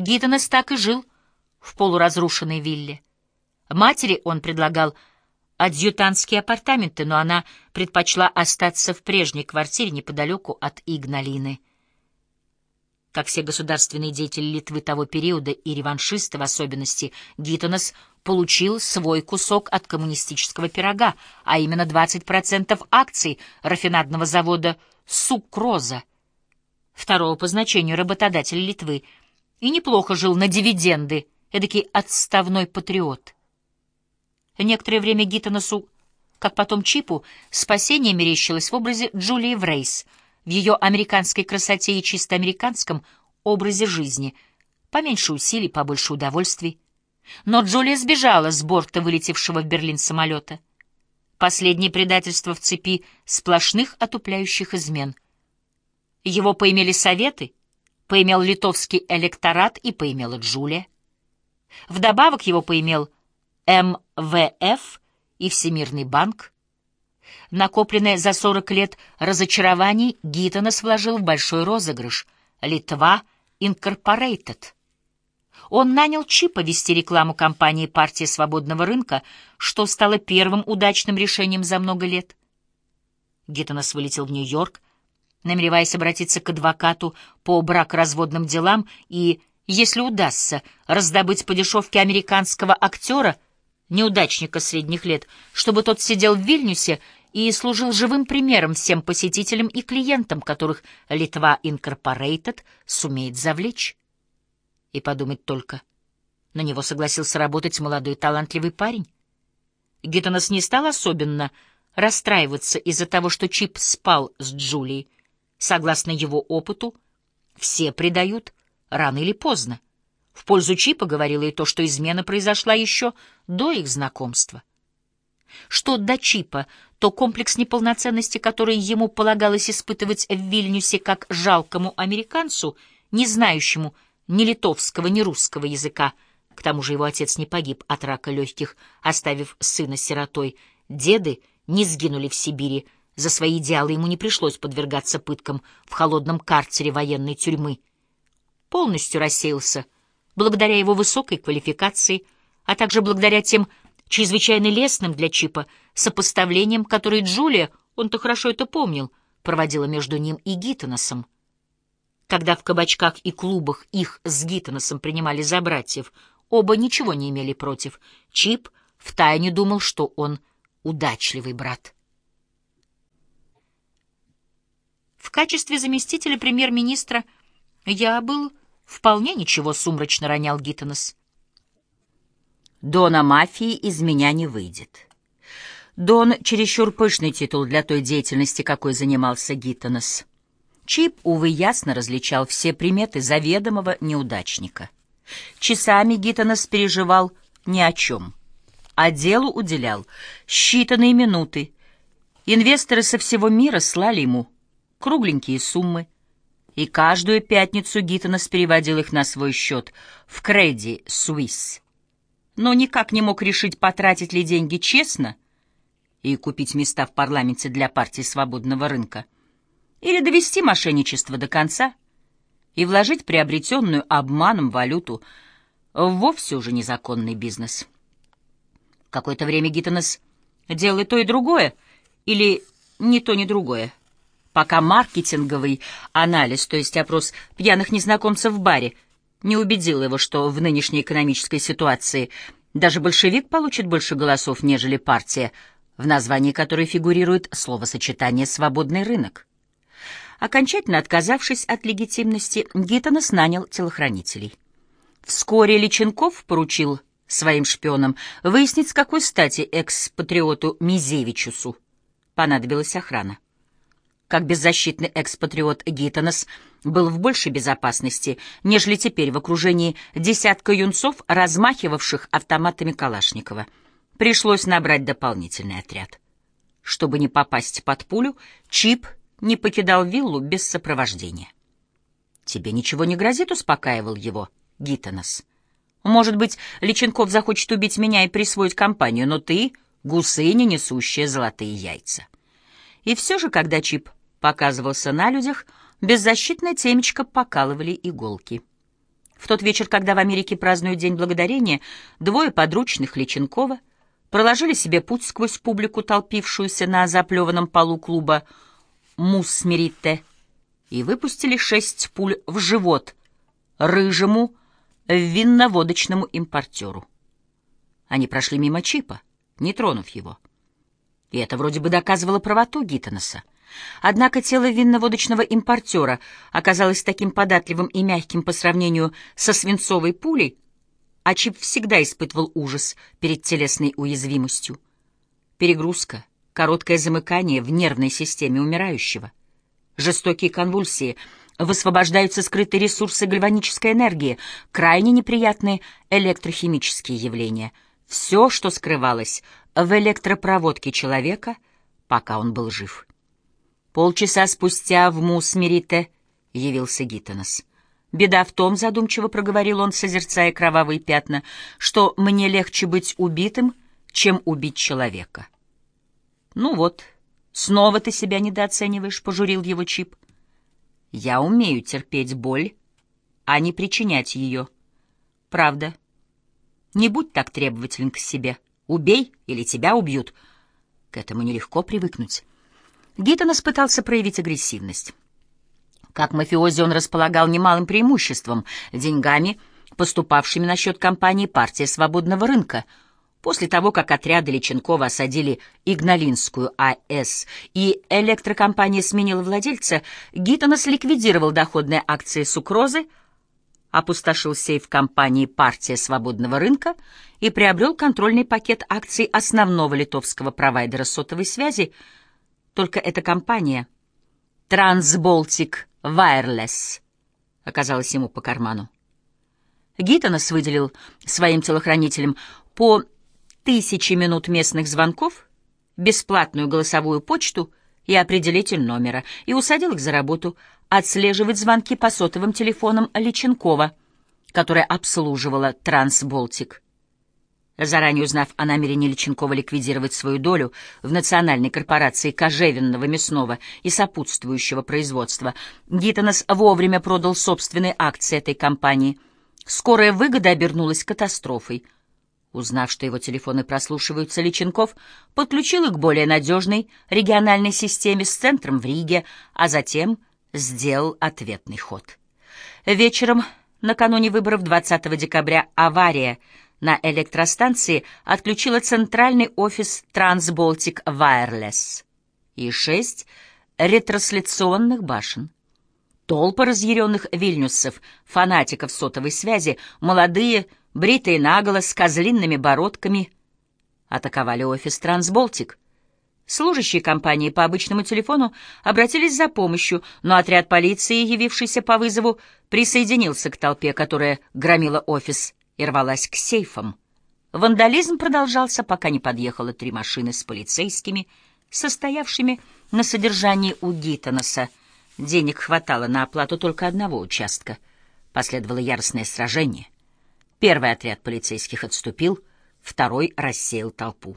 Гиттенес так и жил в полуразрушенной вилле. Матери он предлагал адъютантские апартаменты, но она предпочла остаться в прежней квартире неподалеку от Игналины. Как все государственные деятели Литвы того периода и реваншисты в особенности, Гиттенес получил свой кусок от коммунистического пирога, а именно 20% акций рафинадного завода «Сукроза», второго по значению работодателя Литвы, и неплохо жил на дивиденды, эдакий отставной патриот. Некоторое время Гиттонесу, как потом Чипу, спасение мерещилось в образе Джулии Врейс, в ее американской красоте и чисто американском образе жизни, поменьше усилий, побольше удовольствий. Но Джулия сбежала с борта вылетевшего в Берлин самолета. Последнее предательство в цепи сплошных отупляющих измен. Его поимели советы, поимел литовский электорат и поимела Джулия. Вдобавок его поимел МВФ и Всемирный банк. Накопленное за 40 лет разочарований Гиттонес вложил в большой розыгрыш «Литва Инкорпорейтед». Он нанял Чипа вести рекламу компании «Партия свободного рынка», что стало первым удачным решением за много лет. Гиттонес вылетел в Нью-Йорк, намереваясь обратиться к адвокату по бракоразводным делам и, если удастся, раздобыть по дешевке американского актера, неудачника средних лет, чтобы тот сидел в Вильнюсе и служил живым примером всем посетителям и клиентам, которых Литва Инкорпорейтед сумеет завлечь. И подумать только. На него согласился работать молодой талантливый парень. Гиттонес не стал особенно расстраиваться из-за того, что Чип спал с Джулией. Согласно его опыту, все предают рано или поздно. В пользу Чипа говорило и то, что измена произошла еще до их знакомства. Что до Чипа, то комплекс неполноценности, который ему полагалось испытывать в Вильнюсе как жалкому американцу, не знающему ни литовского, ни русского языка. К тому же его отец не погиб от рака легких, оставив сына сиротой. Деды не сгинули в Сибири. За свои идеалы ему не пришлось подвергаться пыткам в холодном карцере военной тюрьмы. Полностью рассеялся благодаря его высокой квалификации, а также благодаря тем чрезвычайно лестным для Чипа сопоставлениям, которые Джулия, он-то хорошо это помнил, проводила между ним и Гиттоносом. Когда в кабачках и клубах их с Гиттоносом принимали за братьев, оба ничего не имели против. Чип втайне думал, что он удачливый брат. В качестве заместителя премьер-министра я был вполне ничего сумрачно ронял Гиттонос. Дона мафии из меня не выйдет. Дон — чересчур пышный титул для той деятельности, какой занимался Гиттонос. Чип, увы, ясно различал все приметы заведомого неудачника. Часами Гиттонес переживал ни о чем, а делу уделял считанные минуты. Инвесторы со всего мира слали ему кругленькие суммы, и каждую пятницу Гиттонес переводил их на свой счет в Креди Суисс. Но никак не мог решить, потратить ли деньги честно и купить места в парламенте для партии свободного рынка — или довести мошенничество до конца и вложить приобретенную обманом валюту в вовсе уже незаконный бизнес. Какое-то время Гиттонес делал и то, и другое, или ни то, ни другое, пока маркетинговый анализ, то есть опрос пьяных незнакомцев в баре, не убедил его, что в нынешней экономической ситуации даже большевик получит больше голосов, нежели партия, в названии которой фигурирует словосочетание «свободный рынок». Окончательно отказавшись от легитимности, Гиттонес нанял телохранителей. Вскоре Личенков поручил своим шпионам выяснить, с какой стати экс-патриоту Мизевичусу понадобилась охрана. Как беззащитный экс-патриот Гиттонес был в большей безопасности, нежели теперь в окружении десятка юнцов, размахивавших автоматами Калашникова. Пришлось набрать дополнительный отряд. Чтобы не попасть под пулю, Чип не покидал виллу без сопровождения. «Тебе ничего не грозит», — успокаивал его Гиттонос. «Может быть, Личенков захочет убить меня и присвоить компанию, но ты — гусыня, несущая золотые яйца». И все же, когда Чип показывался на людях, беззащитное темечко покалывали иголки. В тот вечер, когда в Америке празднуют День Благодарения, двое подручных Личенкова проложили себе путь сквозь публику, толпившуюся на заплеванном полу клуба «Муссмеритте», и выпустили шесть пуль в живот рыжему винноводочному импортеру. Они прошли мимо Чипа, не тронув его. И это вроде бы доказывало правоту Гиттенеса. Однако тело винноводочного импортера оказалось таким податливым и мягким по сравнению со свинцовой пулей, а Чип всегда испытывал ужас перед телесной уязвимостью. Перегрузка, короткое замыкание в нервной системе умирающего, жестокие конвульсии, высвобождаются скрытые ресурсы гальванической энергии, крайне неприятные электрохимические явления. Все, что скрывалось в электропроводке человека, пока он был жив. Полчаса спустя в Мусмерите явился Гиттенес. «Беда в том, — задумчиво проговорил он, созерцая кровавые пятна, — что мне легче быть убитым, чем убить человека». «Ну вот, снова ты себя недооцениваешь», — пожурил его Чип. «Я умею терпеть боль, а не причинять ее. Правда. Не будь так требователен к себе. Убей, или тебя убьют. К этому нелегко привыкнуть». Гиттонес пытался проявить агрессивность. Как мафиози он располагал немалым преимуществом — деньгами, поступавшими на счет компании «Партия свободного рынка». После того, как отряды Личенкова осадили Игналинскую АЭС и электрокомпания сменила владельца, Гиттонес ликвидировал доходные акции «Сукрозы», опустошил сейф компании «Партия свободного рынка» и приобрел контрольный пакет акций основного литовского провайдера сотовой связи — только эта компания, Трансболтик Wireless, оказалась ему по карману. Гиттонес выделил своим телохранителям по тысяче минут местных звонков, бесплатную голосовую почту и определитель номера, и усадил их за работу отслеживать звонки по сотовым телефонам Личенкова, которая обслуживала Трансболтик. Заранее узнав о намерении Личенкова ликвидировать свою долю в национальной корпорации кожевенного мясного и сопутствующего производства, Гиттонес вовремя продал собственные акции этой компании. Скорая выгода обернулась катастрофой. Узнав, что его телефоны прослушиваются, Личенков подключил их к более надежной региональной системе с центром в Риге, а затем сделал ответный ход. Вечером, накануне выборов 20 декабря, авария — на электростанции отключила центральный офис Трансболтик Wireless и шесть ретрансляционных башен. Толпы разъяренных вильнюсов, фанатиков сотовой связи, молодые, бритые наголо, с козлинными бородками, атаковали офис Трансболтик. Служащие компании по обычному телефону обратились за помощью, но отряд полиции, явившийся по вызову, присоединился к толпе, которая громила офис и рвалась к сейфам. Вандализм продолжался, пока не подъехало три машины с полицейскими, состоявшими на содержании у Гиттонеса. Денег хватало на оплату только одного участка. Последовало яростное сражение. Первый отряд полицейских отступил, второй рассеял толпу.